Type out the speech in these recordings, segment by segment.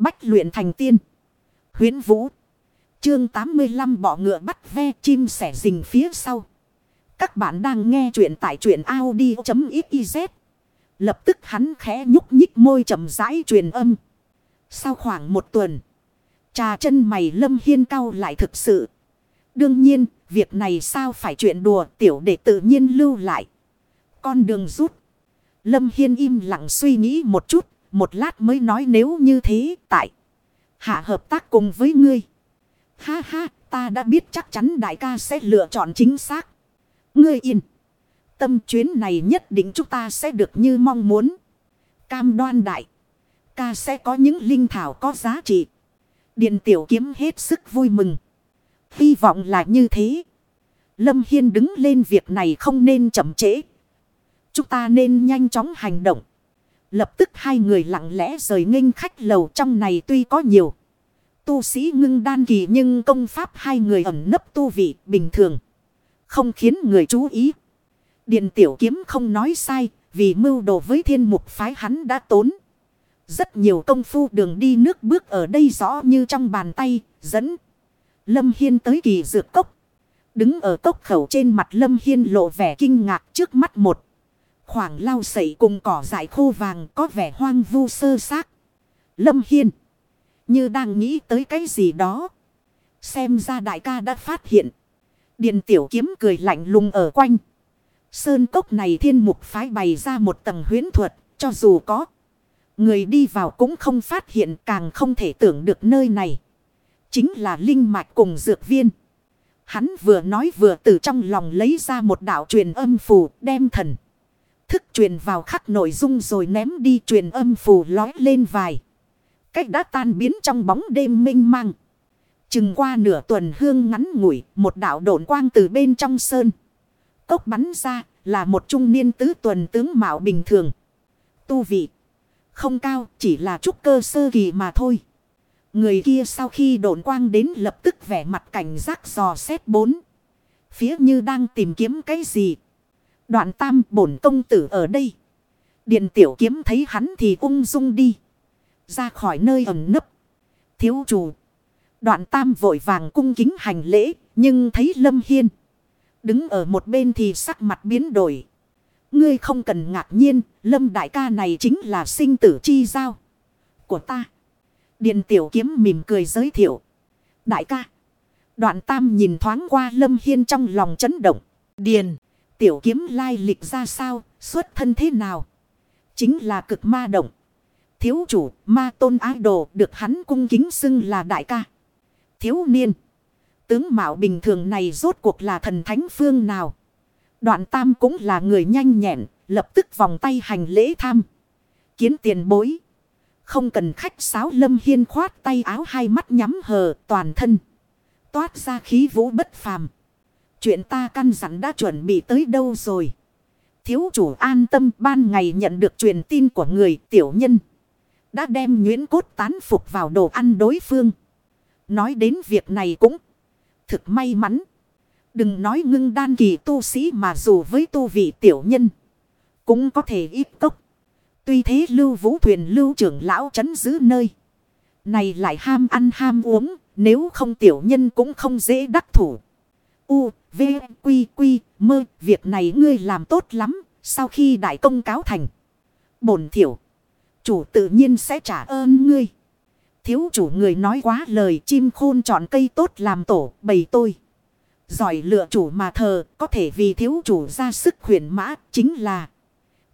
Bách luyện thành tiên. Huyến Vũ. Chương 85 bỏ ngựa bắt ve chim sẻ rình phía sau. Các bạn đang nghe truyện tại truyện Audi.xyz. Lập tức hắn khẽ nhúc nhích môi chậm rãi truyền âm. Sau khoảng một tuần. Trà chân mày lâm hiên cao lại thực sự. Đương nhiên, việc này sao phải chuyện đùa tiểu để tự nhiên lưu lại. Con đường rút. Lâm Hiên im lặng suy nghĩ một chút, một lát mới nói nếu như thế, tại. Hạ hợp tác cùng với ngươi. Ha ha, ta đã biết chắc chắn đại ca sẽ lựa chọn chính xác. Ngươi yên. Tâm chuyến này nhất định chúng ta sẽ được như mong muốn. Cam đoan đại. Ca sẽ có những linh thảo có giá trị. Điện tiểu kiếm hết sức vui mừng. Hy vọng là như thế. Lâm Hiên đứng lên việc này không nên chậm trễ. Chúng ta nên nhanh chóng hành động. Lập tức hai người lặng lẽ rời nghênh khách lầu trong này tuy có nhiều. Tu sĩ ngưng đan kỳ nhưng công pháp hai người ẩn nấp tu vị bình thường. Không khiến người chú ý. Điện tiểu kiếm không nói sai vì mưu đồ với thiên mục phái hắn đã tốn. Rất nhiều công phu đường đi nước bước ở đây rõ như trong bàn tay, dẫn. Lâm Hiên tới kỳ dược cốc. Đứng ở cốc khẩu trên mặt Lâm Hiên lộ vẻ kinh ngạc trước mắt một. Khoảng lau sậy cùng cỏ dại khô vàng có vẻ hoang vu sơ xác. Lâm Hiên. Như đang nghĩ tới cái gì đó. Xem ra đại ca đã phát hiện. điền tiểu kiếm cười lạnh lùng ở quanh. Sơn cốc này thiên mục phái bày ra một tầng huyến thuật. Cho dù có. Người đi vào cũng không phát hiện càng không thể tưởng được nơi này. Chính là linh mạch cùng dược viên. Hắn vừa nói vừa từ trong lòng lấy ra một đạo truyền âm phù, đem thần. Thức truyền vào khắc nội dung rồi ném đi truyền âm phù lói lên vài. Cách đã tan biến trong bóng đêm mênh mang. Chừng qua nửa tuần hương ngắn ngủi, một đạo độn quang từ bên trong sơn. Cốc bắn ra là một trung niên tứ tuần tướng mạo bình thường. Tu vị không cao, chỉ là trúc cơ sơ kỳ mà thôi. Người kia sau khi độn quang đến lập tức vẻ mặt cảnh giác dò xét bốn. Phía như đang tìm kiếm cái gì. Đoạn tam bổn công tử ở đây. Điện tiểu kiếm thấy hắn thì ung dung đi. Ra khỏi nơi ẩn nấp. Thiếu chủ. Đoạn tam vội vàng cung kính hành lễ. Nhưng thấy Lâm Hiên. Đứng ở một bên thì sắc mặt biến đổi. Ngươi không cần ngạc nhiên. Lâm đại ca này chính là sinh tử chi giao. Của ta. Điện tiểu kiếm mỉm cười giới thiệu. Đại ca. Đoạn tam nhìn thoáng qua Lâm Hiên trong lòng chấn động. Điền. Tiểu kiếm lai lịch ra sao. Xuất thân thế nào. Chính là cực ma động. Thiếu chủ, ma tôn ái đồ được hắn cung kính xưng là đại ca. Thiếu niên. Tướng mạo bình thường này rốt cuộc là thần thánh phương nào. Đoạn tam cũng là người nhanh nhẹn. Lập tức vòng tay hành lễ tham. Kiến tiền bối. Không cần khách sáo lâm hiên khoát tay áo hai mắt nhắm hờ toàn thân. Toát ra khí vũ bất phàm. Chuyện ta căn dặn đã chuẩn bị tới đâu rồi. Thiếu chủ an tâm, ban ngày nhận được truyền tin của người, tiểu nhân. Đã đem nhuyễn cốt tán phục vào đồ ăn đối phương. Nói đến việc này cũng thực may mắn. Đừng nói ngưng đan kỳ tu sĩ mà dù với tu vị tiểu nhân. Cũng có thể ít cốc. Tuy thế lưu vũ thuyền lưu trưởng lão chấn giữ nơi. Này lại ham ăn ham uống. Nếu không tiểu nhân cũng không dễ đắc thủ. U, V, Quy, Quy, mơ. Việc này ngươi làm tốt lắm. Sau khi đại công cáo thành. Bổn thiểu. Chủ tự nhiên sẽ trả ơn ngươi. Thiếu chủ người nói quá lời chim khôn chọn cây tốt làm tổ bầy tôi. Giỏi lựa chủ mà thờ có thể vì thiếu chủ ra sức khuyển mã chính là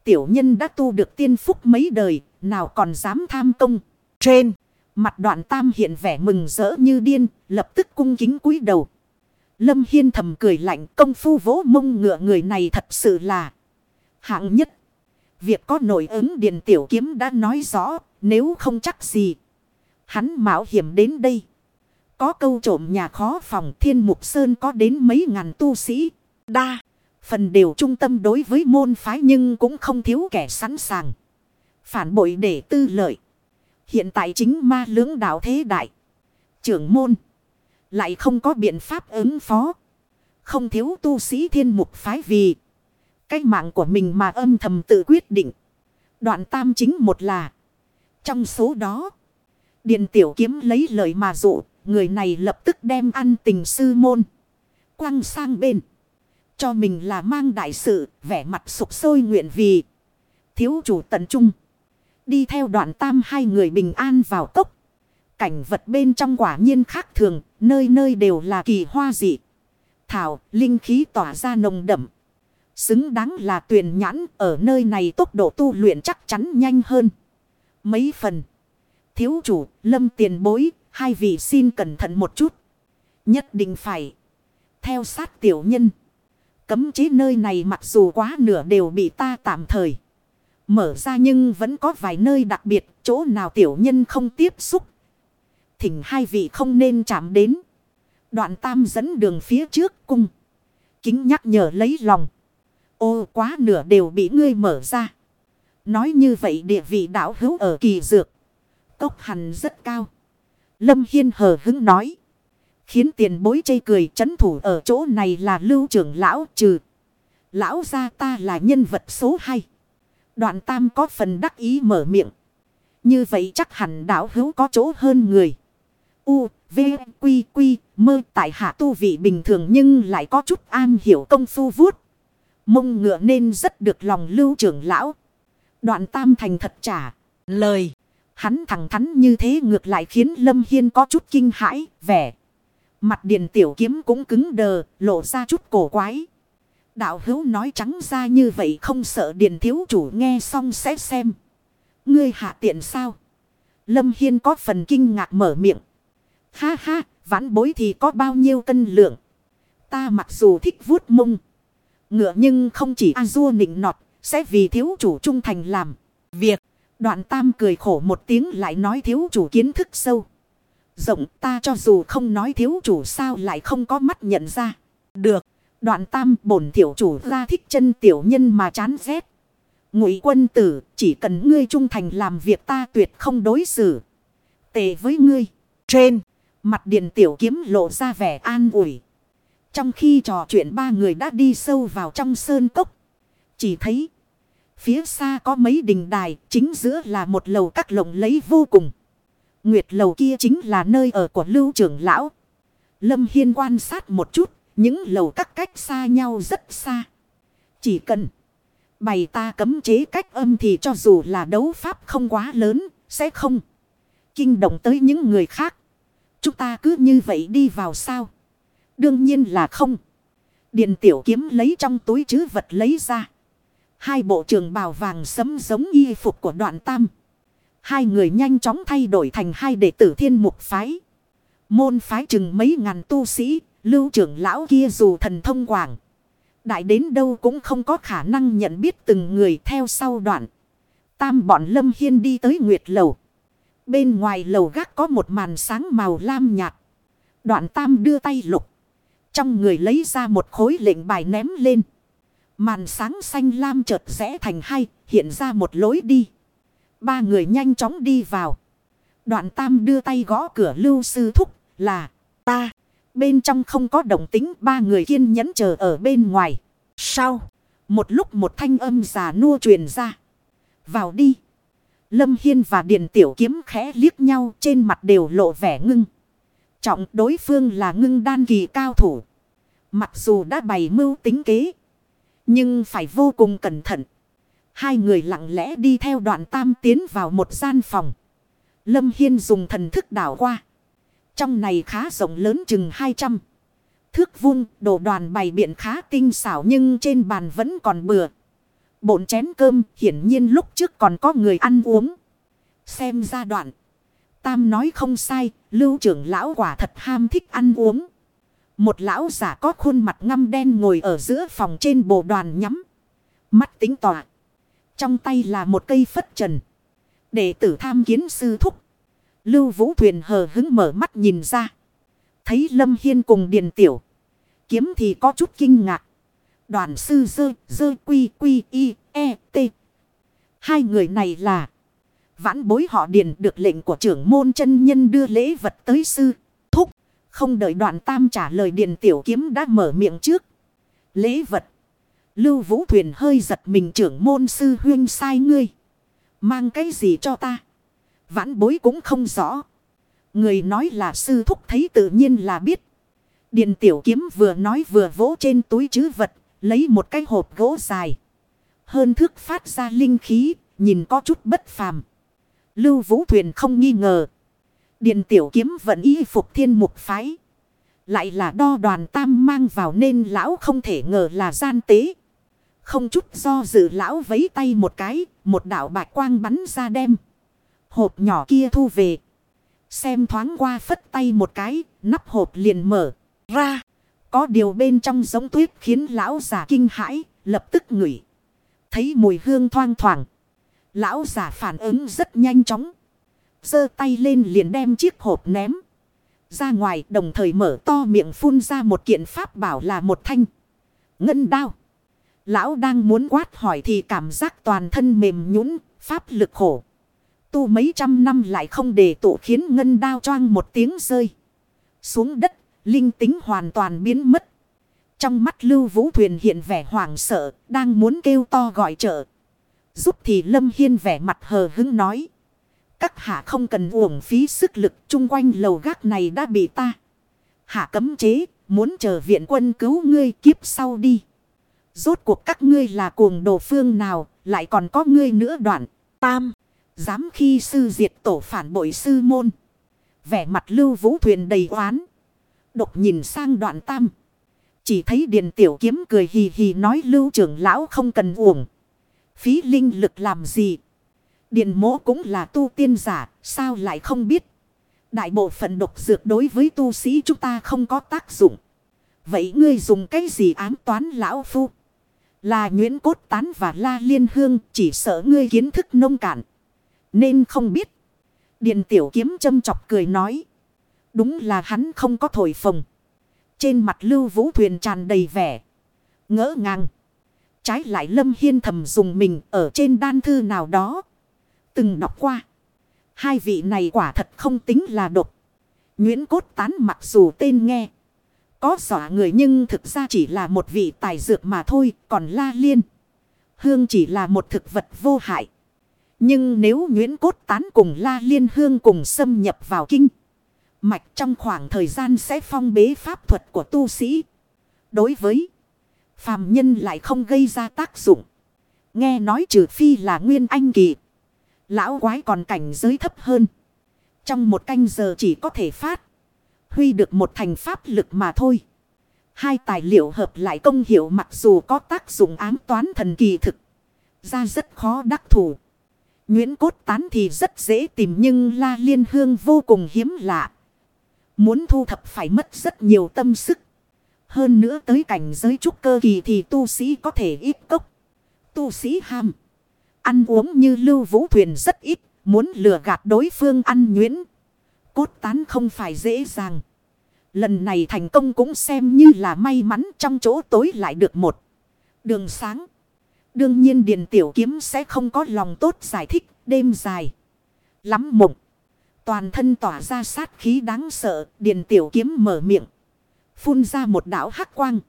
tiểu nhân đã tu được tiên phúc mấy đời, nào còn dám tham công. Trên, mặt đoạn tam hiện vẻ mừng rỡ như điên, lập tức cung kính cúi đầu. Lâm Hiên thầm cười lạnh công phu vỗ mông ngựa người này thật sự là hạng nhất. Việc có nội ứng điện tiểu kiếm đã nói rõ, nếu không chắc gì. Hắn mạo hiểm đến đây. Có câu trộm nhà khó phòng thiên mục sơn có đến mấy ngàn tu sĩ. Đa. Phần đều trung tâm đối với môn phái nhưng cũng không thiếu kẻ sẵn sàng. Phản bội để tư lợi. Hiện tại chính ma lưỡng đạo thế đại. Trưởng môn. Lại không có biện pháp ứng phó. Không thiếu tu sĩ thiên mục phái vì. Cái mạng của mình mà âm thầm tự quyết định. Đoạn tam chính một là. Trong số đó. Điện tiểu kiếm lấy lời mà dụ, người này lập tức đem ăn tình sư môn. Quăng sang bên. Cho mình là mang đại sự, vẻ mặt sụp sôi nguyện vì. Thiếu chủ tận trung. Đi theo đoạn tam hai người bình an vào cốc. Cảnh vật bên trong quả nhiên khác thường, nơi nơi đều là kỳ hoa dị. Thảo, linh khí tỏa ra nồng đậm. Xứng đáng là tuyển nhãn ở nơi này tốc độ tu luyện chắc chắn nhanh hơn. Mấy phần. Thiếu chủ, lâm tiền bối, hai vị xin cẩn thận một chút. Nhất định phải. Theo sát tiểu nhân. Cấm chế nơi này mặc dù quá nửa đều bị ta tạm thời. Mở ra nhưng vẫn có vài nơi đặc biệt chỗ nào tiểu nhân không tiếp xúc. Thỉnh hai vị không nên chạm đến. Đoạn tam dẫn đường phía trước cung. Kính nhắc nhở lấy lòng. Ô, quá nửa đều bị ngươi mở ra. Nói như vậy địa vị đảo hữu ở kỳ dược. Cốc hẳn rất cao. Lâm Hiên hờ hứng nói. Khiến tiền bối chây cười chấn thủ ở chỗ này là lưu trưởng lão trừ. Lão gia ta là nhân vật số 2. Đoạn tam có phần đắc ý mở miệng. Như vậy chắc hẳn đảo hữu có chỗ hơn người. U, V, Quy, Quy, mơ tại hạ tu vị bình thường nhưng lại có chút an hiểu công phu vuốt. Mông ngựa nên rất được lòng lưu trưởng lão. Đoạn tam thành thật trả. Lời. Hắn thẳng thắn như thế ngược lại khiến Lâm Hiên có chút kinh hãi, vẻ. Mặt điện tiểu kiếm cũng cứng đờ, lộ ra chút cổ quái. Đạo hữu nói trắng ra như vậy không sợ điện thiếu chủ nghe xong sẽ xem. Ngươi hạ tiện sao? Lâm Hiên có phần kinh ngạc mở miệng. Ha ha, vãn bối thì có bao nhiêu cân lượng. Ta mặc dù thích vuốt mông. Ngựa nhưng không chỉ a dua nịnh nọt, sẽ vì thiếu chủ trung thành làm. Việc, đoạn tam cười khổ một tiếng lại nói thiếu chủ kiến thức sâu. Rộng ta cho dù không nói thiếu chủ sao lại không có mắt nhận ra. Được, đoạn tam bổn tiểu chủ ra thích chân tiểu nhân mà chán ghét. Ngụy quân tử, chỉ cần ngươi trung thành làm việc ta tuyệt không đối xử. Tệ với ngươi. Trên, mặt điện tiểu kiếm lộ ra vẻ an ủi. Trong khi trò chuyện ba người đã đi sâu vào trong sơn cốc. Chỉ thấy. Phía xa có mấy đình đài. Chính giữa là một lầu các lồng lấy vô cùng. Nguyệt lầu kia chính là nơi ở của lưu trưởng lão. Lâm Hiên quan sát một chút. Những lầu các cách xa nhau rất xa. Chỉ cần. Bày ta cấm chế cách âm thì cho dù là đấu pháp không quá lớn. Sẽ không. Kinh động tới những người khác. Chúng ta cứ như vậy đi vào sao. Đương nhiên là không. Điện tiểu kiếm lấy trong túi chứ vật lấy ra. Hai bộ trường bào vàng sấm giống y phục của đoạn tam. Hai người nhanh chóng thay đổi thành hai đệ tử thiên mục phái. Môn phái chừng mấy ngàn tu sĩ, lưu trưởng lão kia dù thần thông quảng. Đại đến đâu cũng không có khả năng nhận biết từng người theo sau đoạn. Tam bọn Lâm Hiên đi tới Nguyệt Lầu. Bên ngoài lầu gác có một màn sáng màu lam nhạt. Đoạn Tam đưa tay lục. Trong người lấy ra một khối lệnh bài ném lên. Màn sáng xanh lam chợt rẽ thành hai, hiện ra một lối đi. Ba người nhanh chóng đi vào. Đoạn tam đưa tay gõ cửa lưu sư thúc là ta. Bên trong không có động tính ba người kiên nhẫn chờ ở bên ngoài. Sau, một lúc một thanh âm già nua truyền ra. Vào đi. Lâm Hiên và Điền Tiểu Kiếm khẽ liếc nhau, trên mặt đều lộ vẻ ngưng. Trọng đối phương là ngưng đan kỳ cao thủ. Mặc dù đã bày mưu tính kế. Nhưng phải vô cùng cẩn thận. Hai người lặng lẽ đi theo đoạn tam tiến vào một gian phòng. Lâm Hiên dùng thần thức đảo qua. Trong này khá rộng lớn chừng 200. Thước vuông, đồ đoàn bày biện khá tinh xảo nhưng trên bàn vẫn còn bừa. Bộn chén cơm hiển nhiên lúc trước còn có người ăn uống. Xem ra đoạn. Tam nói không sai, lưu trưởng lão quả thật ham thích ăn uống. Một lão giả có khuôn mặt ngăm đen ngồi ở giữa phòng trên bộ đoàn nhắm. Mắt tính tỏa. Trong tay là một cây phất trần. Đệ tử tham kiến sư thúc. Lưu vũ thuyền hờ hứng mở mắt nhìn ra. Thấy Lâm Hiên cùng Điền Tiểu. Kiếm thì có chút kinh ngạc. Đoàn sư dơ, dơ quy quy y, e, t. Hai người này là. Vãn bối họ Điền được lệnh của trưởng môn chân nhân đưa lễ vật tới sư. Thúc. Không đợi đoạn tam trả lời Điền Tiểu Kiếm đã mở miệng trước. Lễ vật. Lưu Vũ Thuyền hơi giật mình trưởng môn sư huyên sai ngươi. Mang cái gì cho ta? Vãn bối cũng không rõ. Người nói là sư thúc thấy tự nhiên là biết. điền tiểu kiếm vừa nói vừa vỗ trên túi chứ vật, lấy một cái hộp gỗ dài. Hơn thước phát ra linh khí, nhìn có chút bất phàm. Lưu vũ thuyền không nghi ngờ. Điện tiểu kiếm vẫn y phục thiên mục phái. Lại là đo đoàn tam mang vào nên lão không thể ngờ là gian tế. Không chút do dự lão vấy tay một cái, một đạo bạch quang bắn ra đem. Hộp nhỏ kia thu về. Xem thoáng qua phất tay một cái, nắp hộp liền mở ra. Có điều bên trong giống tuyết khiến lão già kinh hãi, lập tức ngửi. Thấy mùi hương thoang thoảng. Lão già phản ứng rất nhanh chóng. giơ tay lên liền đem chiếc hộp ném. Ra ngoài đồng thời mở to miệng phun ra một kiện pháp bảo là một thanh. Ngân đao. Lão đang muốn quát hỏi thì cảm giác toàn thân mềm nhũn pháp lực khổ. Tu mấy trăm năm lại không để tụ khiến ngân đao choang một tiếng rơi. Xuống đất, linh tính hoàn toàn biến mất. Trong mắt lưu vũ thuyền hiện vẻ hoảng sợ, đang muốn kêu to gọi trợ. Giúp thì Lâm Hiên vẻ mặt hờ hứng nói. Các hạ không cần uổng phí sức lực chung quanh lầu gác này đã bị ta. Hạ cấm chế, muốn chờ viện quân cứu ngươi kiếp sau đi. Rốt cuộc các ngươi là cuồng đồ phương nào, lại còn có ngươi nữa đoạn. Tam, dám khi sư diệt tổ phản bội sư môn. Vẻ mặt lưu vũ thuyền đầy oán. Độc nhìn sang đoạn tam. Chỉ thấy điện tiểu kiếm cười hì hì nói lưu trưởng lão không cần uổng. Phí linh lực làm gì? Điện mỗ cũng là tu tiên giả, sao lại không biết? Đại bộ phận độc dược đối với tu sĩ chúng ta không có tác dụng. Vậy ngươi dùng cái gì ám toán lão phu? Là Nguyễn cốt tán và la liên hương chỉ sợ ngươi kiến thức nông cạn. Nên không biết. Điện tiểu kiếm châm chọc cười nói. Đúng là hắn không có thổi phồng. Trên mặt lưu vũ thuyền tràn đầy vẻ. Ngỡ ngàng. Trái lại lâm hiên thầm dùng mình ở trên đan thư nào đó. Từng đọc qua. Hai vị này quả thật không tính là độc. Nguyễn cốt tán mặc dù tên nghe. Có dọa người nhưng thực ra chỉ là một vị tài dược mà thôi. Còn la liên. Hương chỉ là một thực vật vô hại. Nhưng nếu Nguyễn Cốt Tán cùng La Liên Hương cùng xâm nhập vào kinh. Mạch trong khoảng thời gian sẽ phong bế pháp thuật của tu sĩ. Đối với phàm nhân lại không gây ra tác dụng. Nghe nói trừ phi là nguyên anh kỳ. Lão quái còn cảnh giới thấp hơn. Trong một canh giờ chỉ có thể phát. Huy được một thành pháp lực mà thôi. Hai tài liệu hợp lại công hiệu mặc dù có tác dụng ám toán thần kỳ thực. Ra rất khó đắc thủ. Nguyễn cốt tán thì rất dễ tìm nhưng la liên hương vô cùng hiếm lạ. Muốn thu thập phải mất rất nhiều tâm sức. Hơn nữa tới cảnh giới trúc cơ kỳ thì tu sĩ có thể ít cốc. Tu sĩ ham. Ăn uống như lưu vũ thuyền rất ít. Muốn lừa gạt đối phương ăn nhuyễn. Cốt tán không phải dễ dàng. Lần này thành công cũng xem như là may mắn trong chỗ tối lại được một. Đường sáng. Đương nhiên Điền Tiểu Kiếm sẽ không có lòng tốt giải thích đêm dài. Lắm mộng. Toàn thân tỏa ra sát khí đáng sợ. Điền Tiểu Kiếm mở miệng. Phun ra một đảo hắc quang.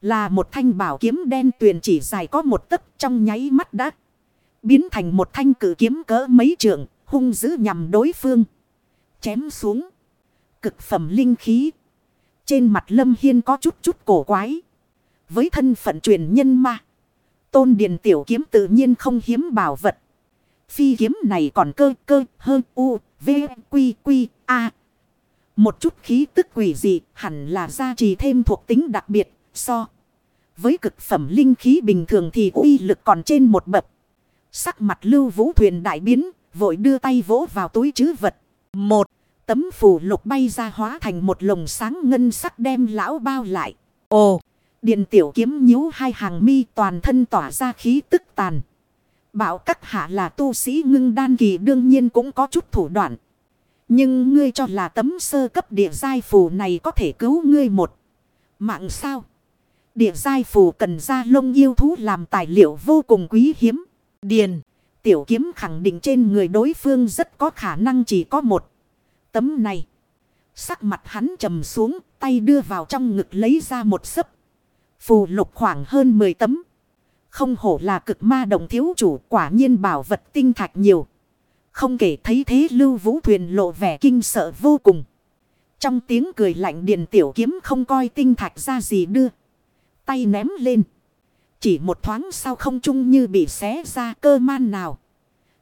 Là một thanh bảo kiếm đen tuyền chỉ dài có một tấc, trong nháy mắt đã. Biến thành một thanh cử kiếm cỡ mấy trượng. Hung dữ nhằm đối phương. Chém xuống. Cực phẩm linh khí. Trên mặt Lâm Hiên có chút chút cổ quái. Với thân phận truyền nhân ma. Tôn Điền Tiểu Kiếm tự nhiên không hiếm bảo vật. Phi kiếm này còn cơ cơ hơn u v quy quy a. Một chút khí tức quỷ dị hẳn là gia trì thêm thuộc tính đặc biệt so. Với cực phẩm linh khí bình thường thì uy lực còn trên một bậc. Sắc mặt lưu vũ thuyền đại biến, vội đưa tay vỗ vào túi chứ vật. Một, tấm phủ lục bay ra hóa thành một lồng sáng ngân sắc đem lão bao lại. Ồ! Điện tiểu kiếm nhíu hai hàng mi toàn thân tỏa ra khí tức tàn. Bảo các hạ là tu sĩ ngưng đan kỳ đương nhiên cũng có chút thủ đoạn. Nhưng ngươi cho là tấm sơ cấp địa giai phù này có thể cứu ngươi một. Mạng sao? Địa giai phù cần ra lông yêu thú làm tài liệu vô cùng quý hiếm. Điền, tiểu kiếm khẳng định trên người đối phương rất có khả năng chỉ có một. Tấm này. Sắc mặt hắn trầm xuống, tay đưa vào trong ngực lấy ra một sấp. Phù lục khoảng hơn 10 tấm. Không hổ là cực ma đồng thiếu chủ, quả nhiên bảo vật tinh thạch nhiều. Không kể thấy thế lưu vũ thuyền lộ vẻ kinh sợ vô cùng. Trong tiếng cười lạnh điện tiểu kiếm không coi tinh thạch ra gì đưa. Tay ném lên. Chỉ một thoáng sau không trung như bị xé ra cơ man nào.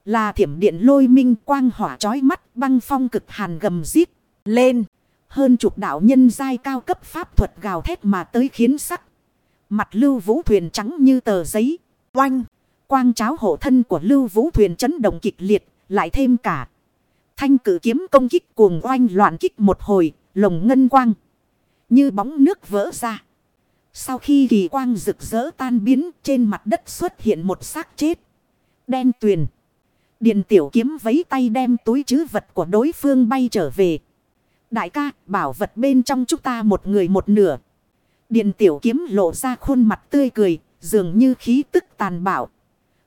Là thiểm điện lôi minh quang hỏa chói mắt, băng phong cực hàn gầm giết lên. Hơn chục đạo nhân giai cao cấp pháp thuật gào thét mà tới khiến sắc. Mặt lưu vũ thuyền trắng như tờ giấy. Oanh. Quang cháo hộ thân của lưu vũ thuyền chấn động kịch liệt. Lại thêm cả. Thanh cử kiếm công kích cuồng oanh loạn kích một hồi. Lồng ngân quang. Như bóng nước vỡ ra. Sau khi kỳ quang rực rỡ tan biến trên mặt đất xuất hiện một xác chết. Đen tuyền. Điền tiểu kiếm vấy tay đem túi chứ vật của đối phương bay trở về. Đại ca, bảo vật bên trong chúng ta một người một nửa. Điền tiểu kiếm lộ ra khuôn mặt tươi cười, dường như khí tức tàn bạo.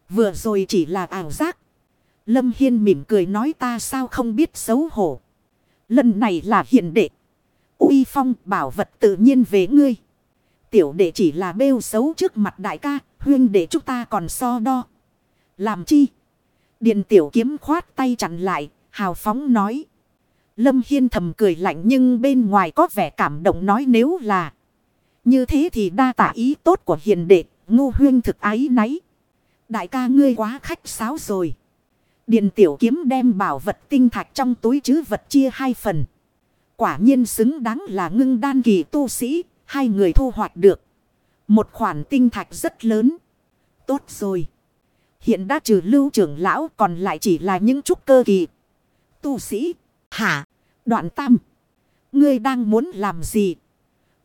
Vừa rồi chỉ là ảo giác. Lâm Hiên mỉm cười nói ta sao không biết xấu hổ. Lần này là hiện đệ. uy phong bảo vật tự nhiên về ngươi. Tiểu đệ chỉ là bêu xấu trước mặt đại ca, huyên đệ chúng ta còn so đo. Làm chi? Điền tiểu kiếm khoát tay chặn lại, hào phóng nói. Lâm Hiên thầm cười lạnh nhưng bên ngoài có vẻ cảm động nói nếu là. Như thế thì đa tả ý tốt của hiền đệ, ngu huyên thực ái náy. Đại ca ngươi quá khách sáo rồi. Điền tiểu kiếm đem bảo vật tinh thạch trong túi chứ vật chia hai phần. Quả nhiên xứng đáng là ngưng đan kỳ tu sĩ, hai người thu hoạch được. Một khoản tinh thạch rất lớn. Tốt rồi. Hiện đã trừ lưu trưởng lão còn lại chỉ là những trúc cơ kỳ. Tu sĩ. Hả? Đoạn tam. Ngươi đang muốn làm gì?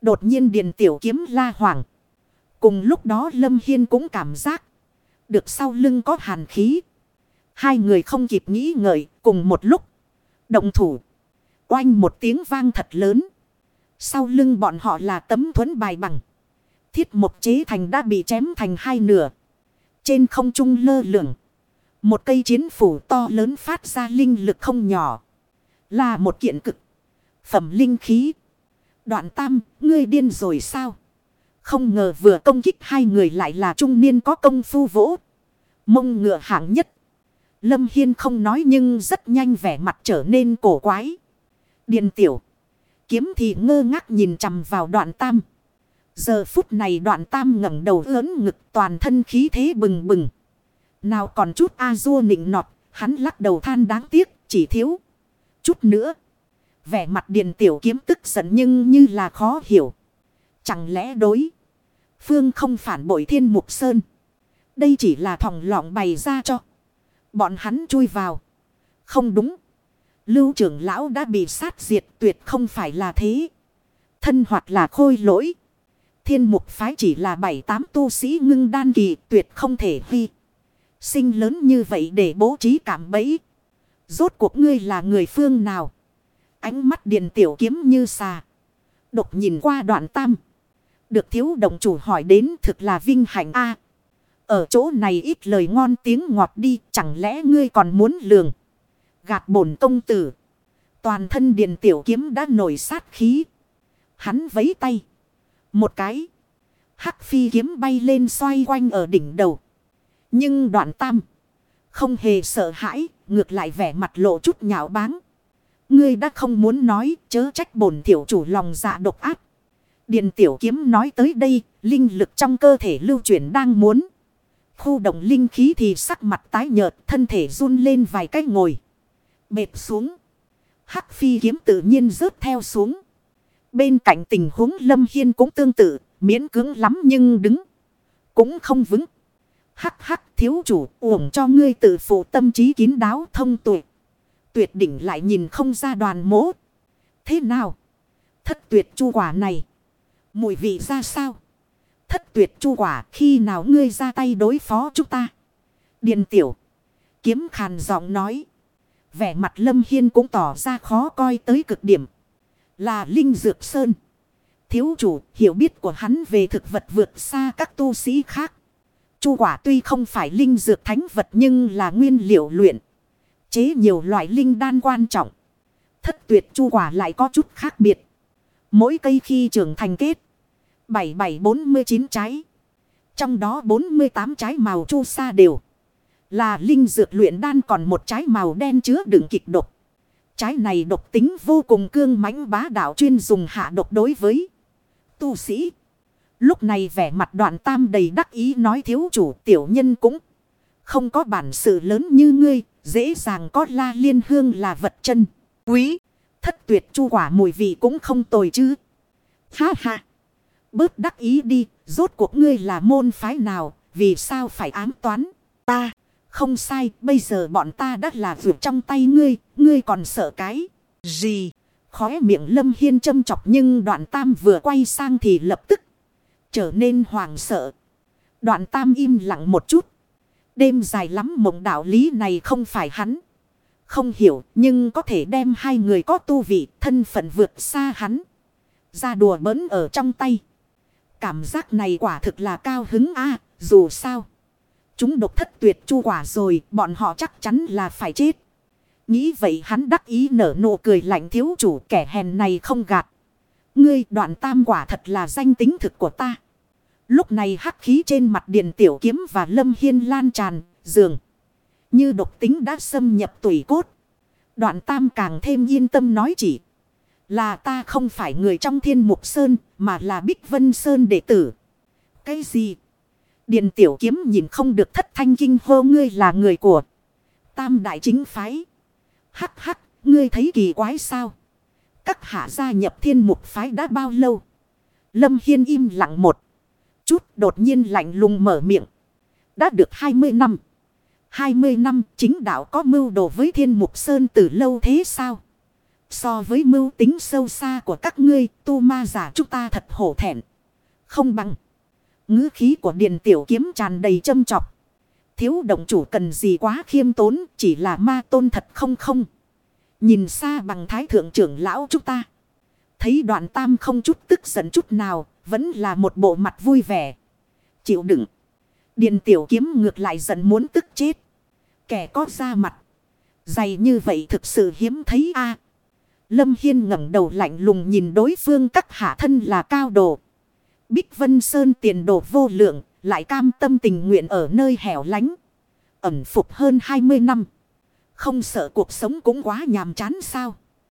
Đột nhiên điền tiểu kiếm la hoàng. Cùng lúc đó Lâm Hiên cũng cảm giác. Được sau lưng có hàn khí. Hai người không kịp nghĩ ngợi, cùng một lúc. Động thủ. Oanh một tiếng vang thật lớn. Sau lưng bọn họ là tấm thuẫn bài bằng. Thiết một chế thành đã bị chém thành hai nửa. Trên không trung lơ lửng. Một cây chiến phủ to lớn phát ra linh lực không nhỏ. Là một kiện cực. Phẩm linh khí. Đoạn tam, ngươi điên rồi sao? Không ngờ vừa công kích hai người lại là trung niên có công phu vỗ. Mông ngựa hạng nhất. Lâm Hiên không nói nhưng rất nhanh vẻ mặt trở nên cổ quái. Điền tiểu. Kiếm thì ngơ ngác nhìn chằm vào đoạn tam. Giờ phút này đoạn tam ngẩng đầu lớn ngực toàn thân khí thế bừng bừng. Nào còn chút A-dua nịnh nọt, hắn lắc đầu than đáng tiếc, chỉ thiếu. Chút nữa. Vẻ mặt điền tiểu kiếm tức giận nhưng như là khó hiểu. Chẳng lẽ đối. Phương không phản bội thiên mục sơn. Đây chỉ là thòng lọng bày ra cho. Bọn hắn chui vào. Không đúng. Lưu trưởng lão đã bị sát diệt, tuyệt không phải là thế. Thân hoặc là khôi lỗi. Thiên mục phái chỉ là bảy tám tu sĩ ngưng đan kỳ, tuyệt không thể huy. Sinh lớn như vậy để bố trí cảm bẫy. Rốt cuộc ngươi là người phương nào? Ánh mắt Điền tiểu kiếm như xà. Độc nhìn qua đoạn tam. Được thiếu đồng chủ hỏi đến thực là vinh hạnh a Ở chỗ này ít lời ngon tiếng ngọt đi. Chẳng lẽ ngươi còn muốn lường. Gạt bổn công tử. Toàn thân Điền tiểu kiếm đã nổi sát khí. Hắn vấy tay. Một cái. Hắc phi kiếm bay lên xoay quanh ở đỉnh đầu. Nhưng đoạn tam. Không hề sợ hãi. Ngược lại vẻ mặt lộ chút nhạo báng. Ngươi đã không muốn nói. Chớ trách bổn tiểu chủ lòng dạ độc ác. Điện tiểu kiếm nói tới đây. Linh lực trong cơ thể lưu chuyển đang muốn. Khu động linh khí thì sắc mặt tái nhợt. Thân thể run lên vài cách ngồi. Bệt xuống. Hắc phi kiếm tự nhiên rớt theo xuống. Bên cạnh tình huống Lâm Hiên cũng tương tự, miễn cứng lắm nhưng đứng. Cũng không vững. Hắc hắc thiếu chủ uổng cho ngươi tự phụ tâm trí kín đáo thông tuệ. Tuyệt đỉnh lại nhìn không ra đoàn mố. Thế nào? Thất tuyệt chu quả này. Mùi vị ra sao? Thất tuyệt chu quả khi nào ngươi ra tay đối phó chúng ta? Điền tiểu. Kiếm khàn giọng nói. Vẻ mặt lâm hiên cũng tỏ ra khó coi tới cực điểm. Là Linh Dược Sơn. Thiếu chủ, hiểu biết của hắn về thực vật vượt xa các tu sĩ khác. Chu quả tuy không phải linh dược thánh vật nhưng là nguyên liệu luyện. Chế nhiều loại linh đan quan trọng. Thất tuyệt chu quả lại có chút khác biệt. Mỗi cây khi trưởng thành kết. 7749 trái. Trong đó 48 trái màu chu sa đều. Là linh dược luyện đan còn một trái màu đen chứa đựng kịch độc. Trái này độc tính vô cùng cương mãnh bá đạo chuyên dùng hạ độc đối với tu sĩ. Lúc này vẻ mặt đoạn tam đầy đắc ý nói thiếu chủ tiểu nhân cũng không có bản sự lớn như ngươi, dễ dàng có la liên hương là vật chân. Quý, thất tuyệt chu quả mùi vị cũng không tồi chứ. Ha ha, bớt đắc ý đi, rốt cuộc ngươi là môn phái nào, vì sao phải ám toán ta. Không sai, bây giờ bọn ta đã là vượt trong tay ngươi, ngươi còn sợ cái gì? Khóe miệng lâm hiên châm chọc nhưng đoạn tam vừa quay sang thì lập tức trở nên hoàng sợ. Đoạn tam im lặng một chút. Đêm dài lắm mộng đạo lý này không phải hắn. Không hiểu, nhưng có thể đem hai người có tu vị, thân phận vượt xa hắn. Ra đùa bỡn ở trong tay. Cảm giác này quả thực là cao hứng a, dù sao. Chúng độc thất tuyệt chu quả rồi, bọn họ chắc chắn là phải chết. Nghĩ vậy hắn đắc ý nở nụ cười lạnh thiếu chủ, kẻ hèn này không gạt. Ngươi, đoạn tam quả thật là danh tính thực của ta. Lúc này hắc khí trên mặt điện tiểu kiếm và lâm hiên lan tràn, dường. Như độc tính đã xâm nhập tủy cốt. Đoạn tam càng thêm yên tâm nói chỉ. Là ta không phải người trong thiên mục sơn, mà là Bích Vân Sơn đệ tử. Cái gì? Điện tiểu kiếm nhìn không được thất thanh kinh hô ngươi là người của. Tam đại chính phái. Hắc hắc, ngươi thấy kỳ quái sao? Các hạ gia nhập thiên mục phái đã bao lâu? Lâm Hiên im lặng một. Chút đột nhiên lạnh lùng mở miệng. Đã được 20 năm. 20 năm chính đạo có mưu đồ với thiên mục sơn từ lâu thế sao? So với mưu tính sâu xa của các ngươi, tu ma giả chúng ta thật hổ thẹn. Không bằng. ngữ khí của điện tiểu kiếm tràn đầy châm trọc. Thiếu động chủ cần gì quá khiêm tốn, chỉ là ma tôn thật không không. Nhìn xa bằng thái thượng trưởng lão chúng ta. Thấy đoạn tam không chút tức giận chút nào. Vẫn là một bộ mặt vui vẻ. Chịu đựng. Điền tiểu kiếm ngược lại giận muốn tức chết. Kẻ có da mặt. Dày như vậy thực sự hiếm thấy a Lâm Hiên ngẩng đầu lạnh lùng nhìn đối phương các hạ thân là cao đồ. Bích Vân Sơn tiền đồ vô lượng. Lại cam tâm tình nguyện ở nơi hẻo lánh. Ẩm phục hơn 20 năm. Không sợ cuộc sống cũng quá nhàm chán sao.